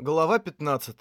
Глава 15.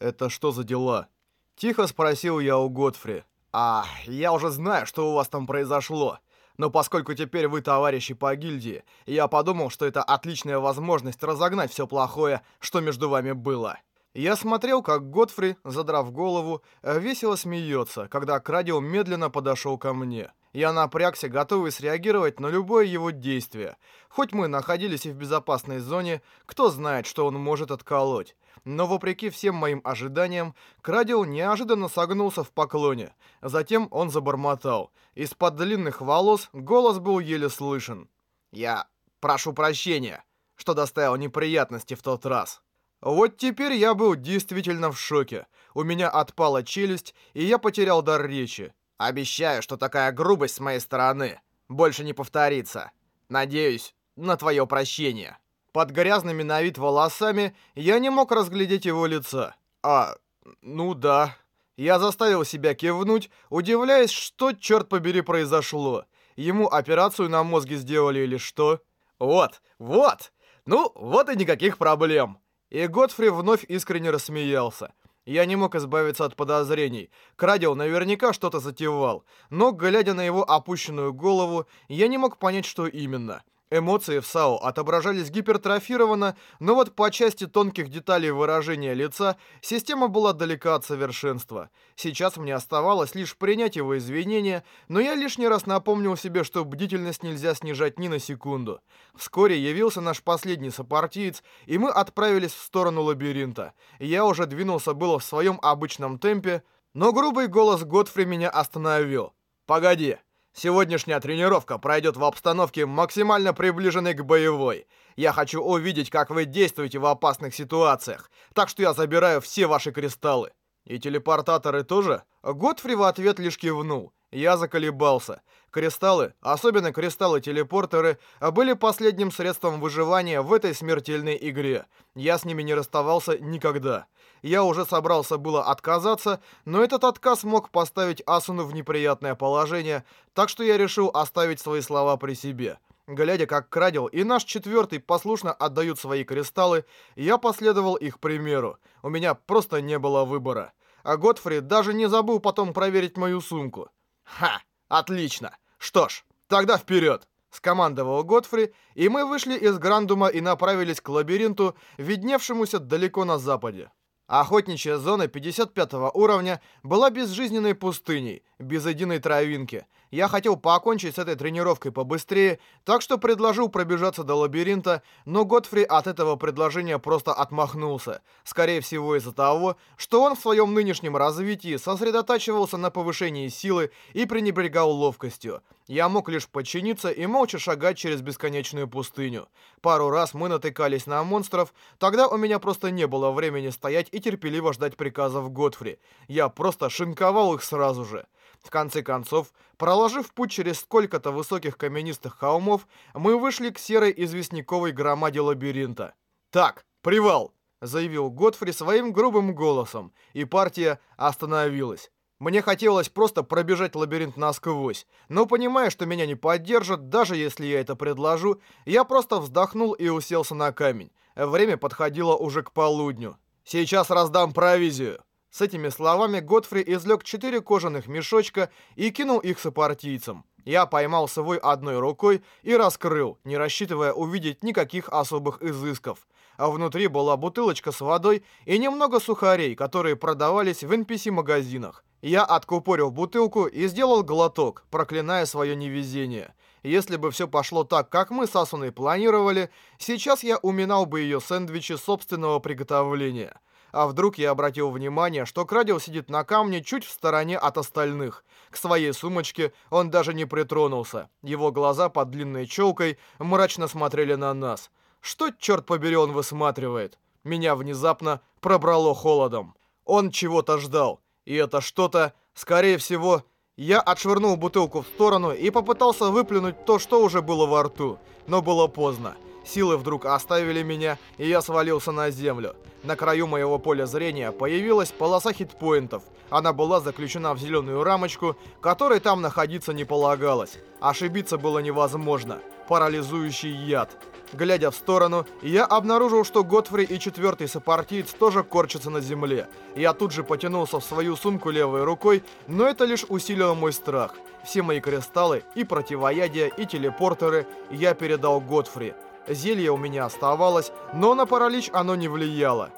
«Это что за дела?» Тихо спросил я у Годфри. «А, я уже знаю, что у вас там произошло. Но поскольку теперь вы товарищи по гильдии, я подумал, что это отличная возможность разогнать все плохое, что между вами было». Я смотрел, как Годфри, задрав голову, весело смеется, когда Крадио медленно подошел ко мне. Я напрягся, готовый среагировать на любое его действие. Хоть мы находились и в безопасной зоне, кто знает, что он может отколоть. Но вопреки всем моим ожиданиям, Крадил неожиданно согнулся в поклоне. Затем он забормотал. Из-под длинных волос голос был еле слышен. «Я прошу прощения, что доставил неприятности в тот раз». Вот теперь я был действительно в шоке. У меня отпала челюсть, и я потерял дар речи. Обещаю, что такая грубость с моей стороны больше не повторится. Надеюсь на твое прощение. Под грязными на вид волосами я не мог разглядеть его лица. А, ну да. Я заставил себя кивнуть, удивляясь, что, черт побери, произошло. Ему операцию на мозге сделали или что? Вот, вот. Ну, вот и никаких проблем. И Готфри вновь искренне рассмеялся. Я не мог избавиться от подозрений. Крадел наверняка что-то затевал, но, глядя на его опущенную голову, я не мог понять, что именно. Эмоции в САО отображались гипертрофированно, но вот по части тонких деталей выражения лица система была далека от совершенства. Сейчас мне оставалось лишь принять его извинения, но я лишний раз напомнил себе, что бдительность нельзя снижать ни на секунду. Вскоре явился наш последний сопартиец, и мы отправились в сторону лабиринта. Я уже двинулся было в своем обычном темпе, но грубый голос Готфри меня остановил. «Погоди!» Сегодняшняя тренировка пройдет в обстановке, максимально приближенной к боевой. Я хочу увидеть, как вы действуете в опасных ситуациях. Так что я забираю все ваши кристаллы. И телепортаторы тоже? Готфри в ответ лишь кивнул. Я заколебался. Кристаллы, особенно кристаллы-телепортеры, были последним средством выживания в этой смертельной игре. Я с ними не расставался никогда. Я уже собрался было отказаться, но этот отказ мог поставить Асуну в неприятное положение, так что я решил оставить свои слова при себе. Глядя, как Крадил и наш четвертый послушно отдают свои кристаллы, я последовал их примеру. У меня просто не было выбора. А Готфри даже не забыл потом проверить мою сумку. «Ха! Отлично! Что ж, тогда вперед!» Скомандовал Готфри, и мы вышли из Грандума и направились к лабиринту, видневшемуся далеко на западе. Охотничья зона 55 уровня была безжизненной пустыней, без единой травинки. Я хотел покончить с этой тренировкой побыстрее, так что предложил пробежаться до лабиринта, но Готфри от этого предложения просто отмахнулся. Скорее всего из-за того, что он в своем нынешнем развитии сосредотачивался на повышении силы и пренебрегал ловкостью. Я мог лишь подчиниться и молча шагать через бесконечную пустыню. Пару раз мы натыкались на монстров, тогда у меня просто не было времени стоять и терпеливо ждать приказов Готфри. Я просто шинковал их сразу же. В конце концов, проложив путь через сколько-то высоких каменистых холмов, мы вышли к серой известняковой громаде лабиринта. «Так, привал!» — заявил Готфри своим грубым голосом, и партия остановилась. Мне хотелось просто пробежать лабиринт насквозь, но понимая, что меня не поддержат, даже если я это предложу, я просто вздохнул и уселся на камень. Время подходило уже к полудню. «Сейчас раздам провизию!» С этими словами Готфри извлек четыре кожаных мешочка и кинул их сопартийцам. Я поймал свой одной рукой и раскрыл, не рассчитывая увидеть никаких особых изысков. А внутри была бутылочка с водой и немного сухарей, которые продавались в NPC-магазинах. Я откупорил бутылку и сделал глоток, проклиная свое невезение. Если бы все пошло так, как мы с Асуной планировали, сейчас я уминал бы ее сэндвичи собственного приготовления. А вдруг я обратил внимание, что Крадил сидит на камне чуть в стороне от остальных. К своей сумочке он даже не притронулся. Его глаза под длинной челкой мрачно смотрели на нас. Что, черт побери, он высматривает? Меня внезапно пробрало холодом. Он чего-то ждал. И это что-то, скорее всего... Я отшвырнул бутылку в сторону и попытался выплюнуть то, что уже было во рту. Но было поздно. Силы вдруг оставили меня, и я свалился на землю. На краю моего поля зрения появилась полоса хитпоинтов. Она была заключена в зеленую рамочку, которой там находиться не полагалось. Ошибиться было невозможно. Парализующий яд. Глядя в сторону, я обнаружил, что Готфри и четвертый сопартиец тоже корчатся на земле. Я тут же потянулся в свою сумку левой рукой, но это лишь усилило мой страх. Все мои кристаллы, и противоядия, и телепортеры я передал Готфри. Зелье у меня оставалось, но на паралич оно не влияло.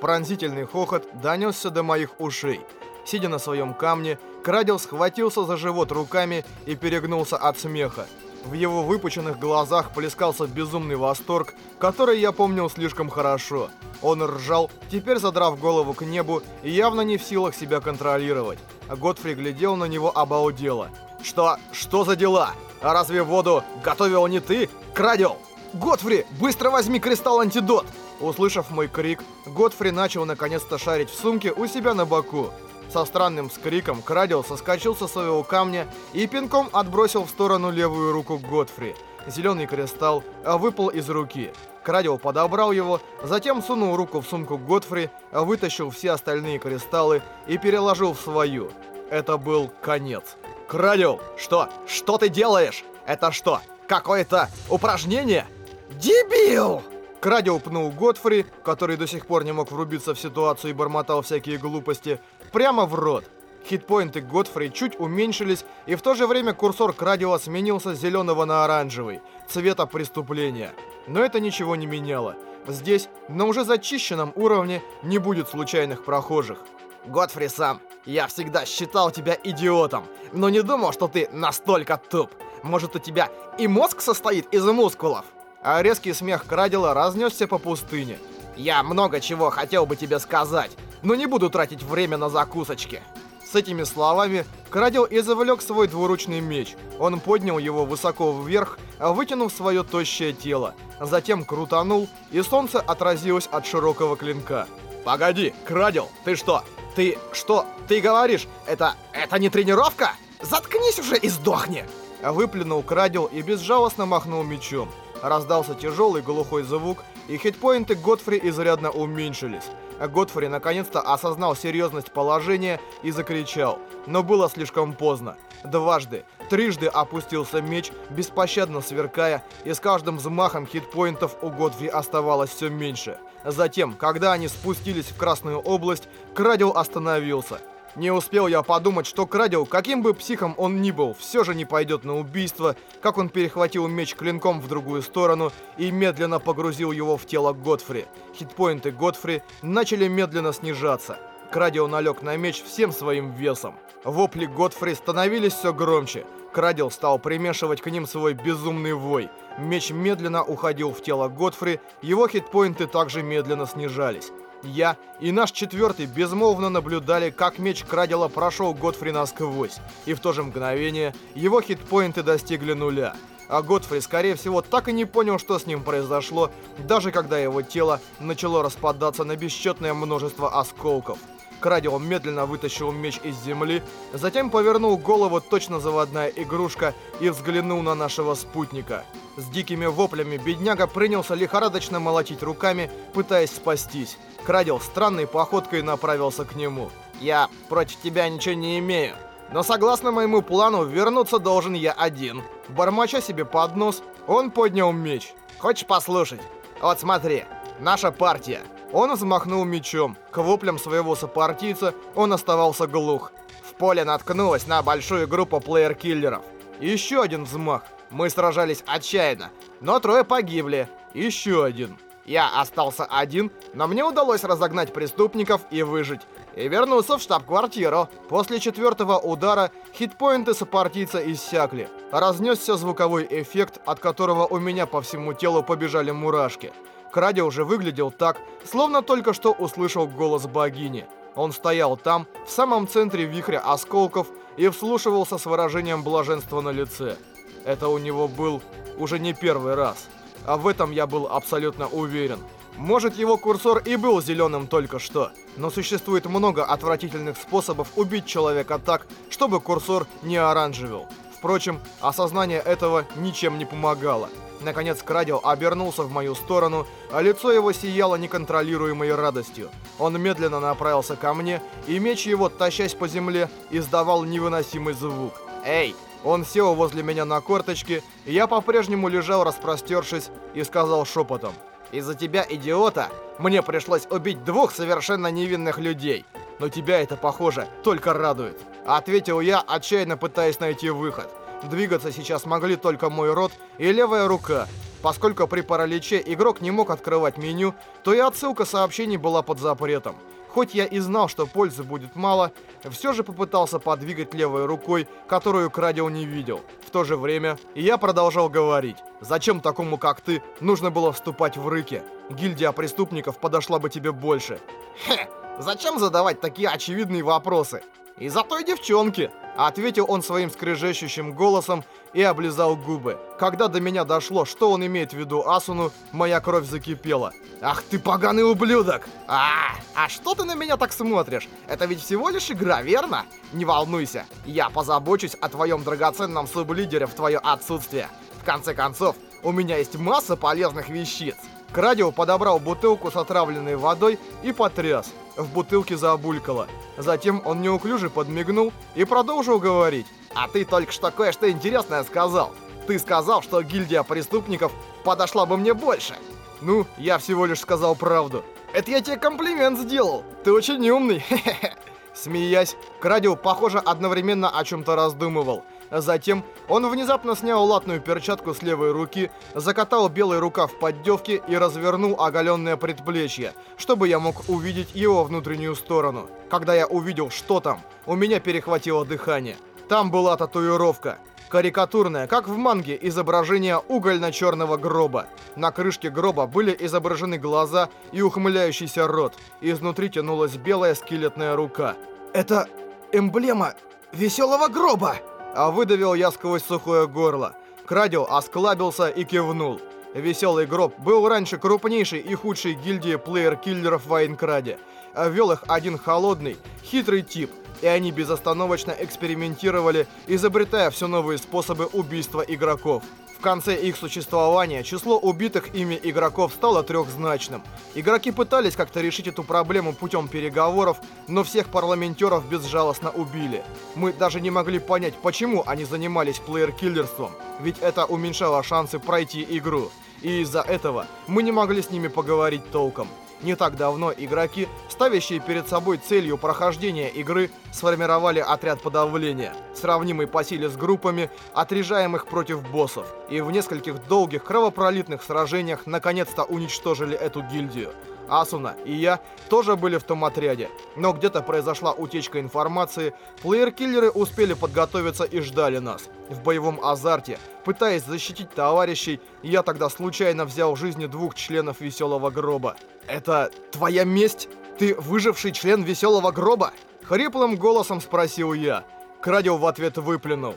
Пронзительный хохот донесся до моих ушей. Сидя на своем камне, Крадел схватился за живот руками и перегнулся от смеха. В его выпученных глазах плескался безумный восторг, который я помнил слишком хорошо. Он ржал, теперь задрав голову к небу и явно не в силах себя контролировать. Готфри глядел на него обалдело. «Что? Что за дела? А разве воду готовил не ты? Крадел? Готфри, быстро возьми кристалл-антидот!» Услышав мой крик, Готфри начал наконец-то шарить в сумке у себя на боку. Со странным скриком Крадел соскочил со своего камня и пинком отбросил в сторону левую руку Готфри. Зеленый кристалл выпал из руки. Крадел подобрал его, затем сунул руку в сумку Готфри, вытащил все остальные кристаллы и переложил в свою. Это был конец. «Крадел, что? Что ты делаешь? Это что, какое-то упражнение?» «Дебил!» Крадел пнул Готфри, который до сих пор не мог врубиться в ситуацию и бормотал всякие глупости, прямо в рот. Хитпоинты Готфри чуть уменьшились, и в то же время курсор Крадила сменился с зеленого на оранжевый, цвета преступления. Но это ничего не меняло. Здесь, на уже зачищенном уровне, не будет случайных прохожих. Готфри сам, я всегда считал тебя идиотом, но не думал, что ты настолько туп. Может, у тебя и мозг состоит из мускулов? А резкий смех Крадила разнесся по пустыне. Я много чего хотел бы тебе сказать, но не буду тратить время на закусочки. С этими словами Крадил извлек свой двуручный меч. Он поднял его высоко вверх, вытянув свое тощее тело. Затем крутанул, и солнце отразилось от широкого клинка. «Погоди, Крадил, ты что? Ты что? Ты говоришь, это... это не тренировка? Заткнись уже и сдохни!» Выплюнул Крадил и безжалостно махнул мечом. Раздался тяжелый глухой звук, и хитпоинты Готфри изрядно уменьшились. Готфри наконец-то осознал серьезность положения и закричал, но было слишком поздно. Дважды, трижды опустился меч, беспощадно сверкая, и с каждым взмахом хитпоинтов у Готфри оставалось все меньше. Затем, когда они спустились в Красную область, Крадил остановился. Не успел я подумать, что Крадил, каким бы психом он ни был, все же не пойдет на убийство, как он перехватил меч клинком в другую сторону и медленно погрузил его в тело Готфри. Хитпоинты Готфри начали медленно снижаться. Крадил налег на меч всем своим весом. Вопли Готфри становились все громче. Крадил стал примешивать к ним свой безумный вой. Меч медленно уходил в тело Готфри, его хитпоинты также медленно снижались. Я и наш четвертый безмолвно наблюдали, как меч Крадила прошел Готфри насквозь, и в то же мгновение его хитпоинты достигли нуля. А Готфри, скорее всего, так и не понял, что с ним произошло, даже когда его тело начало распадаться на бесчетное множество осколков. Крадио медленно вытащил меч из земли, затем повернул голову точно заводная игрушка и взглянул на нашего спутника. С дикими воплями бедняга принялся лихорадочно молотить руками, пытаясь спастись. Крадил странной походкой направился к нему. «Я против тебя ничего не имею, но согласно моему плану вернуться должен я один». Бормоча себе под нос, он поднял меч. «Хочешь послушать? Вот смотри, наша партия». Он взмахнул мечом. К воплям своего сопартийца он оставался глух. В поле наткнулась на большую группу плеер-киллеров. Еще один взмах. Мы сражались отчаянно, но трое погибли. Еще один. Я остался один, но мне удалось разогнать преступников и выжить. И вернуться в штаб-квартиру. После четвертого удара хитпоинты сопартийца иссякли. Разнесся звуковой эффект, от которого у меня по всему телу побежали мурашки. Кради уже выглядел так, словно только что услышал голос богини. Он стоял там, в самом центре вихря осколков, и вслушивался с выражением блаженства на лице. Это у него был уже не первый раз. А в этом я был абсолютно уверен. Может, его курсор и был зеленым только что, но существует много отвратительных способов убить человека так, чтобы курсор не оранжевел. Впрочем, осознание этого ничем не помогало. Наконец Крадил обернулся в мою сторону, а лицо его сияло неконтролируемой радостью. Он медленно направился ко мне, и меч его, тащась по земле, издавал невыносимый звук. «Эй!» Он сел возле меня на корточки, и я по-прежнему лежал, распростершись, и сказал шепотом. «Из-за тебя, идиота, мне пришлось убить двух совершенно невинных людей. Но тебя это, похоже, только радует». Ответил я, отчаянно пытаясь найти выход. Двигаться сейчас могли только мой рот и левая рука. Поскольку при параличе игрок не мог открывать меню, то и отсылка сообщений была под запретом. Хоть я и знал, что пользы будет мало, все же попытался подвигать левой рукой, которую Крадил не видел. В то же время я продолжал говорить. Зачем такому, как ты, нужно было вступать в рыки? Гильдия преступников подошла бы тебе больше. Хе, зачем задавать такие очевидные вопросы? Из-за той девчонки. Ответил он своим скрежещущим голосом и облизал губы. Когда до меня дошло, что он имеет в виду Асуну, моя кровь закипела. «Ах ты поганый ублюдок! А, а что ты на меня так смотришь? Это ведь всего лишь игра, верно? Не волнуйся, я позабочусь о твоем драгоценном сублидере в твое отсутствие. В конце концов, у меня есть масса полезных вещиц». Крадио подобрал бутылку с отравленной водой и потряс. В бутылке забулькало. Затем он неуклюже подмигнул и продолжил говорить. «А ты только что кое-что интересное сказал. Ты сказал, что гильдия преступников подошла бы мне больше». «Ну, я всего лишь сказал правду». «Это я тебе комплимент сделал. Ты очень умный». Смеясь, Крадио, похоже, одновременно о чем-то раздумывал – Затем он внезапно снял латную перчатку с левой руки, закатал белый рукав поддевки и развернул оголенное предплечье, чтобы я мог увидеть его внутреннюю сторону. Когда я увидел, что там, у меня перехватило дыхание. Там была татуировка. Карикатурное, как в манге, изображение угольно-черного гроба. На крышке гроба были изображены глаза и ухмыляющийся рот. Изнутри тянулась белая скелетная рука. «Это эмблема веселого гроба!» А выдавил я сквозь сухое горло. Крадил осклабился и кивнул. Веселый гроб был раньше крупнейшей и худшей гильдии плеер-киллеров в Айнкраде. Вел их один холодный, хитрый тип, и они безостановочно экспериментировали, изобретая все новые способы убийства игроков. В конце их существования число убитых ими игроков стало трехзначным. Игроки пытались как-то решить эту проблему путем переговоров, но всех парламентеров безжалостно убили. Мы даже не могли понять, почему они занимались плеер-киллерством, ведь это уменьшало шансы пройти игру. И из-за этого мы не могли с ними поговорить толком. Не так давно игроки, ставящие перед собой целью прохождения игры, сформировали отряд подавления, сравнимый по силе с группами, отряжаемых против боссов, и в нескольких долгих кровопролитных сражениях наконец-то уничтожили эту гильдию. Асуна и я тоже были в том отряде, но где-то произошла утечка информации, плеер-киллеры успели подготовиться и ждали нас. В боевом азарте, пытаясь защитить товарищей, я тогда случайно взял жизни двух членов Веселого Гроба. «Это твоя месть? Ты выживший член Веселого Гроба?» Хриплым голосом спросил я. Крадил в ответ выплюнул.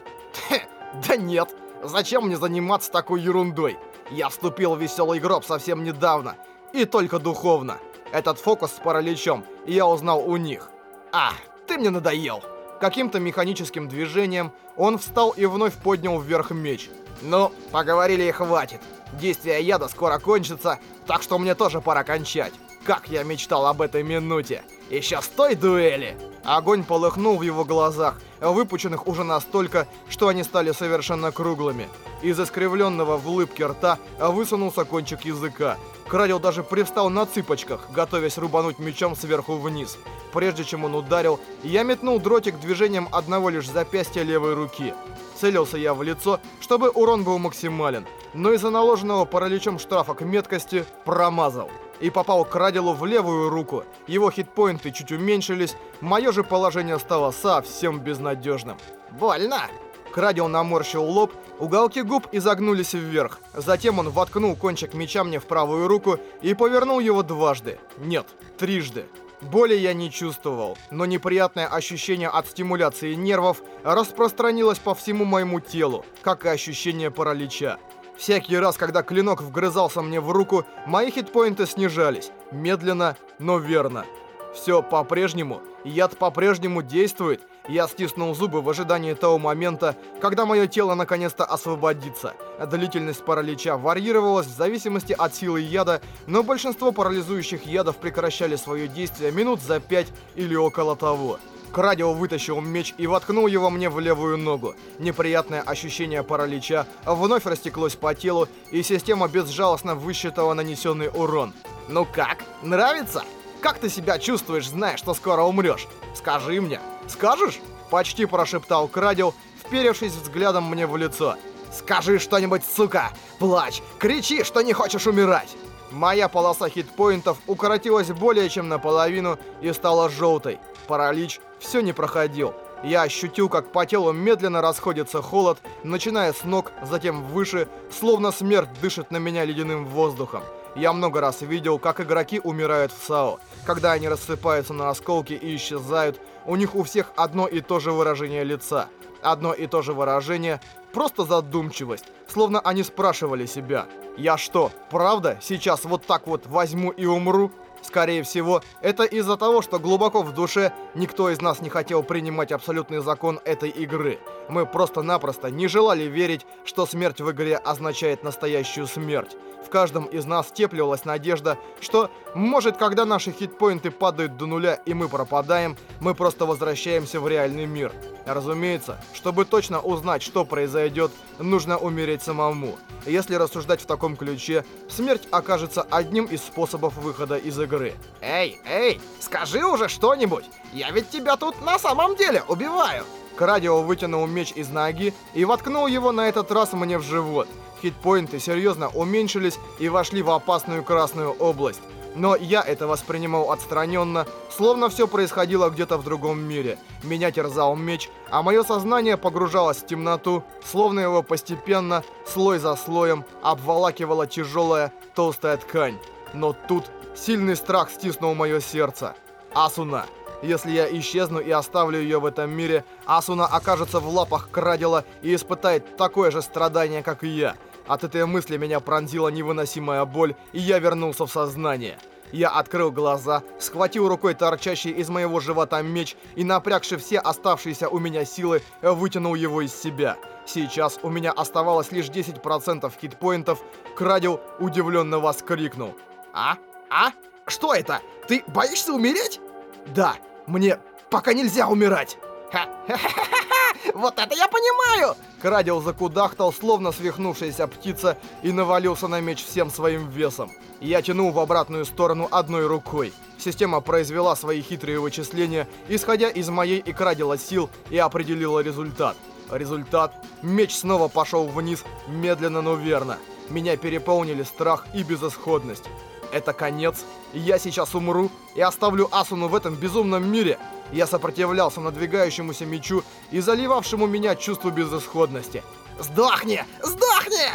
«Да нет, зачем мне заниматься такой ерундой? Я вступил в Веселый Гроб совсем недавно, и только духовно. Этот фокус с параличом я узнал у них. А, ты мне надоел. Каким-то механическим движением он встал и вновь поднял вверх меч. Ну, поговорили и хватит. Действие яда скоро кончится, так что мне тоже пора кончать. Как я мечтал об этой минуте. Еще с той дуэли. Огонь полыхнул в его глазах, выпученных уже настолько, что они стали совершенно круглыми. Из искривленного в улыбке рта высунулся кончик языка. Крадил даже привстал на цыпочках, готовясь рубануть мечом сверху вниз. Прежде чем он ударил, я метнул дротик движением одного лишь запястья левой руки. Целился я в лицо, чтобы урон был максимален, но из-за наложенного параличом штрафа к меткости промазал. И попал к Радилу в левую руку. Его хитпоинты чуть уменьшились, мое же положение стало совсем безнадежным. «Больно!» Крадил наморщил лоб, уголки губ изогнулись вверх. Затем он воткнул кончик меча мне в правую руку и повернул его дважды. Нет, трижды. Боли я не чувствовал, но неприятное ощущение от стимуляции нервов распространилось по всему моему телу, как и ощущение паралича. Всякий раз, когда клинок вгрызался мне в руку, мои хитпоинты снижались. Медленно, но верно. Все по-прежнему, яд по-прежнему действует, Я стиснул зубы в ожидании того момента, когда мое тело наконец-то освободится. Длительность паралича варьировалась в зависимости от силы яда, но большинство парализующих ядов прекращали свое действие минут за пять или около того. Крадио вытащил меч и воткнул его мне в левую ногу. Неприятное ощущение паралича вновь растеклось по телу, и система безжалостно высчитала нанесенный урон. «Ну как? Нравится? Как ты себя чувствуешь, зная, что скоро умрешь? Скажи мне. Скажешь?» Почти прошептал Крадил, вперевшись взглядом мне в лицо. «Скажи что-нибудь, сука! Плачь! Кричи, что не хочешь умирать!» Моя полоса хитпоинтов укоротилась более чем наполовину и стала желтой. Паралич все не проходил. Я ощутил, как по телу медленно расходится холод, начиная с ног, затем выше, словно смерть дышит на меня ледяным воздухом. Я много раз видел, как игроки умирают в САО. Когда они рассыпаются на осколки и исчезают, у них у всех одно и то же выражение лица. Одно и то же выражение, просто задумчивость, словно они спрашивали себя, «Я что, правда сейчас вот так вот возьму и умру?» Скорее всего, это из-за того, что глубоко в душе никто из нас не хотел принимать абсолютный закон этой игры. Мы просто-напросто не желали верить, что смерть в игре означает настоящую смерть. В каждом из нас теплилась надежда, что, может, когда наши хитпоинты падают до нуля и мы пропадаем, мы просто возвращаемся в реальный мир. Разумеется, чтобы точно узнать, что произойдет, нужно умереть самому. Если рассуждать в таком ключе, смерть окажется одним из способов выхода из игры. «Эй, эй, скажи уже что-нибудь! Я ведь тебя тут на самом деле убиваю!» Крадио вытянул меч из ноги и воткнул его на этот раз мне в живот. Хитпоинты серьезно уменьшились и вошли в опасную красную область. Но я это воспринимал отстраненно, словно все происходило где-то в другом мире. Меня терзал меч, а мое сознание погружалось в темноту, словно его постепенно, слой за слоем, обволакивала тяжелая, толстая ткань. Но тут сильный страх стиснул мое сердце. Асуна. Если я исчезну и оставлю ее в этом мире, Асуна окажется в лапах Крадила и испытает такое же страдание, как и я. От этой мысли меня пронзила невыносимая боль, и я вернулся в сознание. Я открыл глаза, схватил рукой торчащий из моего живота меч и, напрягши все оставшиеся у меня силы, вытянул его из себя. Сейчас у меня оставалось лишь 10% хитпоинтов. Крадил удивленно воскликнул. «А? А? Что это? Ты боишься умереть?» «Да, мне пока нельзя умирать!» «Ха-ха-ха-ха! Вот это я понимаю!» Крадил закудахтал, словно свихнувшаяся птица, и навалился на меч всем своим весом. Я тянул в обратную сторону одной рукой. Система произвела свои хитрые вычисления, исходя из моей и крадила сил, и определила результат. Результат – меч снова пошел вниз, медленно, но верно. Меня переполнили страх и безысходность. Это конец. Я сейчас умру и оставлю Асуну в этом безумном мире. Я сопротивлялся надвигающемуся мечу и заливавшему меня чувству безысходности. «Сдохни! Сдохни!»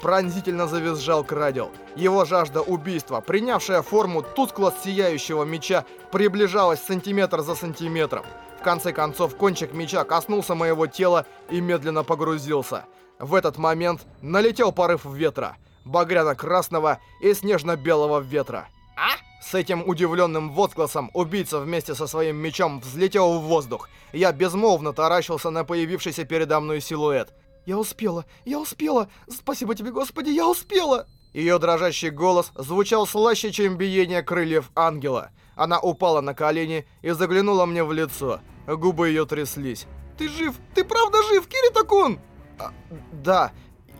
Пронзительно завизжал Крадил. Его жажда убийства, принявшая форму тускло сияющего меча, приближалась сантиметр за сантиметром. В конце концов, кончик меча коснулся моего тела и медленно погрузился. В этот момент налетел порыв ветра, багряно-красного и снежно-белого ветра. «А?» С этим удивленным возгласом убийца вместе со своим мечом взлетел в воздух. Я безмолвно таращился на появившийся передо мной силуэт. «Я успела! Я успела! Спасибо тебе, Господи, я успела!» Ее дрожащий голос звучал слаще, чем биение крыльев ангела. Она упала на колени и заглянула мне в лицо. Губы ее тряслись. «Ты жив? Ты правда жив, Кирита-кун?» а, «Да,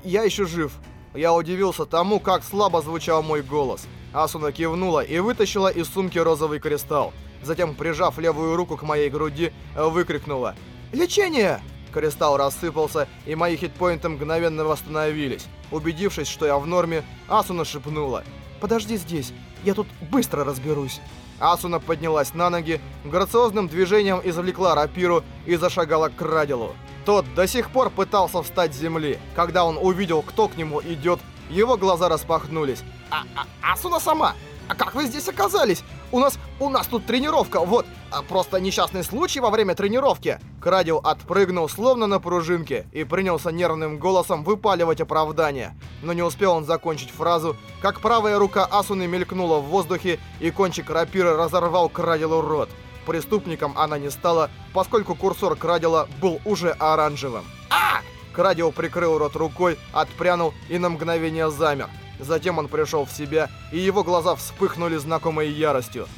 я еще жив». Я удивился тому, как слабо звучал мой голос. Асуна кивнула и вытащила из сумки розовый кристалл. Затем, прижав левую руку к моей груди, выкрикнула «Лечение!». Кристалл рассыпался, и мои хитпоинты мгновенно восстановились. Убедившись, что я в норме, Асуна шепнула «Подожди здесь, я тут быстро разберусь». Асуна поднялась на ноги, грациозным движением извлекла рапиру и зашагала к Радилу. Тот до сих пор пытался встать с земли. Когда он увидел, кто к нему идет, его глаза распахнулись. А, а, Асуна сама? А как вы здесь оказались? У нас, у нас тут тренировка, вот. А просто несчастный случай во время тренировки. Крадил отпрыгнул, словно на пружинке, и принялся нервным голосом выпаливать оправдание. Но не успел он закончить фразу, как правая рука Асуны мелькнула в воздухе, и кончик рапиры разорвал Крадилу рот. Преступником она не стала, поскольку курсор Крадила был уже оранжевым. Крадио прикрыл рот рукой, отпрянул и на мгновение замер. Затем он пришел в себя, и его глаза вспыхнули знакомой яростью.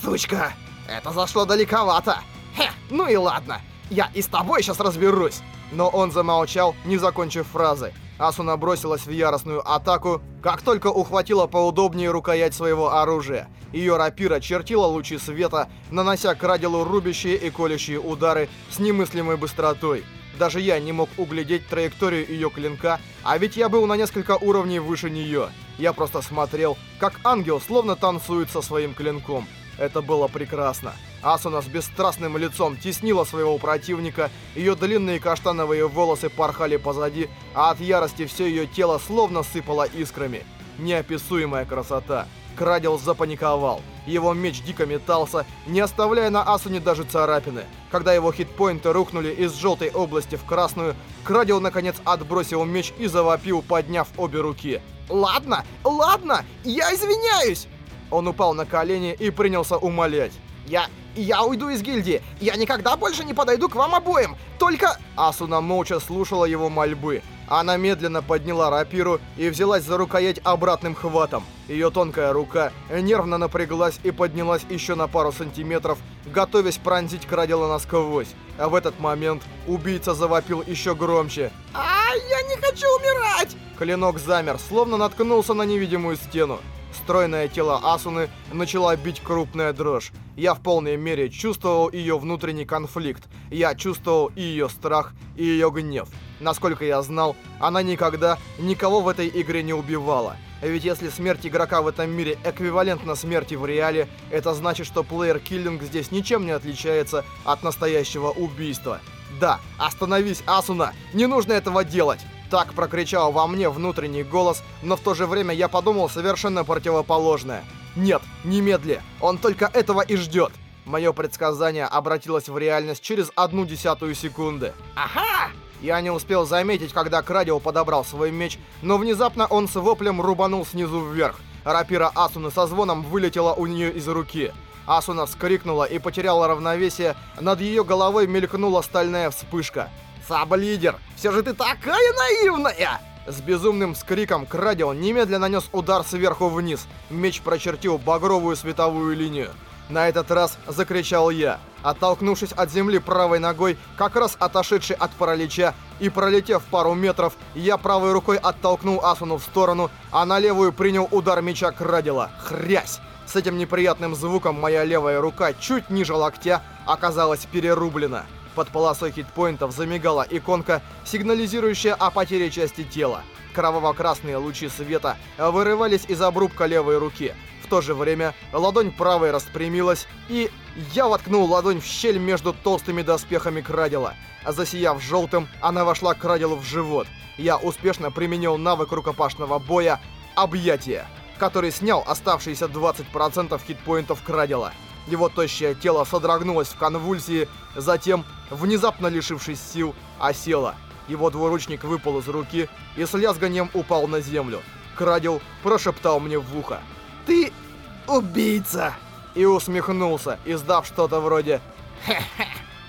«Сучка! Это зашло далековато! Хе, ну и ладно! Я и с тобой сейчас разберусь!» Но он замолчал, не закончив фразы. Асуна бросилась в яростную атаку, как только ухватила поудобнее рукоять своего оружия. Ее рапира чертила лучи света, нанося Крадилу рубящие и колющие удары с немыслимой быстротой. Даже я не мог углядеть траекторию ее клинка, а ведь я был на несколько уровней выше нее. Я просто смотрел, как ангел словно танцует со своим клинком. Это было прекрасно. Асуна с бесстрастным лицом теснила своего противника, ее длинные каштановые волосы порхали позади, а от ярости все ее тело словно сыпало искрами. Неописуемая красота. Крадил запаниковал. Его меч дико метался, не оставляя на Асуне даже царапины. Когда его хитпоинты рухнули из желтой области в красную, Крадил наконец отбросил меч и завопил, подняв обе руки. «Ладно, ладно, я извиняюсь!» Он упал на колени и принялся умолять. «Я... я уйду из гильдии! Я никогда больше не подойду к вам обоим! Только...» Асуна молча слушала его мольбы. Она медленно подняла рапиру и взялась за рукоять обратным хватом. Ее тонкая рука нервно напряглась и поднялась еще на пару сантиметров, готовясь пронзить Крадила насквозь. А в этот момент убийца завопил еще громче. «А, я не хочу умирать!» Клинок замер, словно наткнулся на невидимую стену. Стройное тело Асуны начала бить крупная дрожь. Я в полной мере чувствовал ее внутренний конфликт. Я чувствовал и ее страх, и ее гнев. Насколько я знал, она никогда никого в этой игре не убивала. Ведь если смерть игрока в этом мире эквивалентна смерти в реале, это значит, что плеер-киллинг здесь ничем не отличается от настоящего убийства. Да, остановись, Асуна! Не нужно этого делать! Так прокричал во мне внутренний голос, но в то же время я подумал совершенно противоположное. Нет, немедли, он только этого и ждет. Мое предсказание обратилось в реальность через одну десятую секунды. Ага! Я не успел заметить, когда Крадио подобрал свой меч, но внезапно он с воплем рубанул снизу вверх. Рапира Асуны со звоном вылетела у нее из руки. Асуна вскрикнула и потеряла равновесие, над ее головой мелькнула стальная вспышка. «Саб-лидер, все же ты такая наивная!» С безумным скриком Крадио немедленно нанес удар сверху вниз. Меч прочертил багровую световую линию. На этот раз закричал я, оттолкнувшись от земли правой ногой, как раз отошедший от паралича, и пролетев пару метров, я правой рукой оттолкнул Асуну в сторону, а на левую принял удар меча Крадила. Хрясь! С этим неприятным звуком моя левая рука чуть ниже локтя оказалась перерублена. Под полосой хитпоинтов замигала иконка, сигнализирующая о потере части тела. Кроваво-красные лучи света вырывались из обрубка левой руки. То же время ладонь правой распрямилась, и я воткнул ладонь в щель между толстыми доспехами Крадила. Засияв желтым, она вошла Крадилу в живот. Я успешно применил навык рукопашного боя «Объятие», который снял оставшиеся 20% хитпоинтов Крадила. Его тощее тело содрогнулось в конвульсии, затем, внезапно лишившись сил, осело. Его двуручник выпал из руки и с лязганием упал на землю. Крадил прошептал мне в ухо. «Ты убийца!» И усмехнулся, издав что-то вроде «Хе-хе».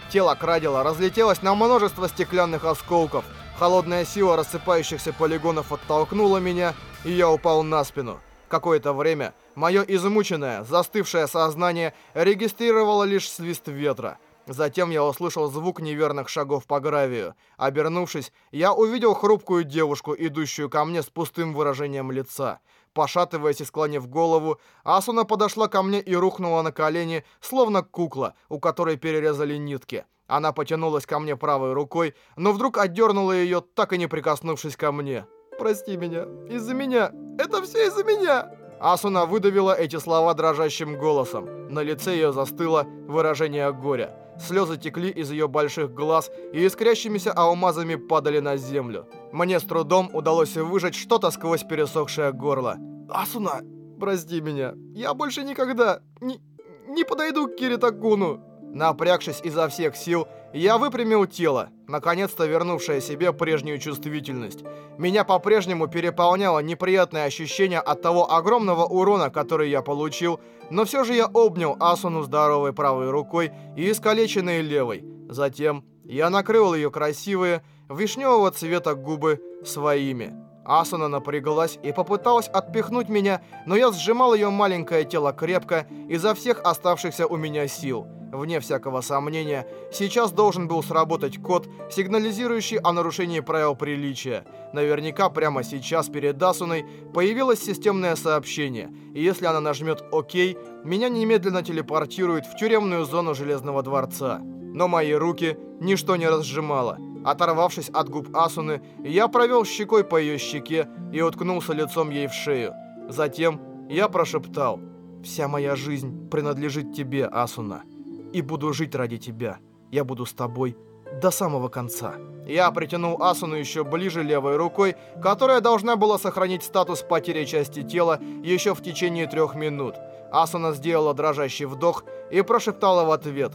Тело Крадила разлетелось на множество стеклянных осколков. Холодная сила рассыпающихся полигонов оттолкнула меня, и я упал на спину. Какое-то время мое измученное, застывшее сознание регистрировало лишь свист ветра. Затем я услышал звук неверных шагов по гравию. Обернувшись, я увидел хрупкую девушку, идущую ко мне с пустым выражением лица. Пошатываясь и склонив голову, Асуна подошла ко мне и рухнула на колени, словно кукла, у которой перерезали нитки. Она потянулась ко мне правой рукой, но вдруг отдернула ее, так и не прикоснувшись ко мне. «Прости меня. Из-за меня. Это все из-за меня!» Асуна выдавила эти слова дрожащим голосом. На лице ее застыло выражение горя. Слезы текли из ее больших глаз и искрящимися алмазами падали на землю. Мне с трудом удалось выжать что-то сквозь пересохшее горло. «Асуна, прости меня. Я больше никогда не, не подойду к Киритакуну». Напрягшись изо всех сил, Я выпрямил тело, наконец-то вернувшее себе прежнюю чувствительность. Меня по-прежнему переполняло неприятное ощущение от того огромного урона, который я получил, но все же я обнял Асуну здоровой правой рукой и искалеченной левой. Затем я накрыл ее красивые, вишневого цвета губы своими. Асуна напряглась и попыталась отпихнуть меня, но я сжимал ее маленькое тело крепко изо всех оставшихся у меня сил. Вне всякого сомнения, сейчас должен был сработать код, сигнализирующий о нарушении правил приличия. Наверняка прямо сейчас перед Асуной появилось системное сообщение, и если она нажмет «Ок», меня немедленно телепортирует в тюремную зону Железного дворца. Но мои руки ничто не разжимало. Оторвавшись от губ Асуны, я провел щекой по ее щеке и уткнулся лицом ей в шею. Затем я прошептал «Вся моя жизнь принадлежит тебе, Асуна, и буду жить ради тебя. Я буду с тобой до самого конца». Я притянул Асуну еще ближе левой рукой, которая должна была сохранить статус потери части тела еще в течение трех минут. Асуна сделала дрожащий вдох и прошептала в ответ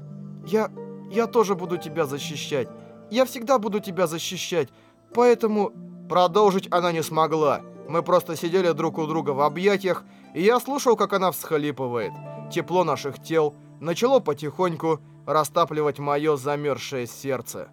«Я... я тоже буду тебя защищать». Я всегда буду тебя защищать, поэтому...» Продолжить она не смогла. Мы просто сидели друг у друга в объятиях, и я слушал, как она всхлипывает. Тепло наших тел начало потихоньку растапливать мое замерзшее сердце.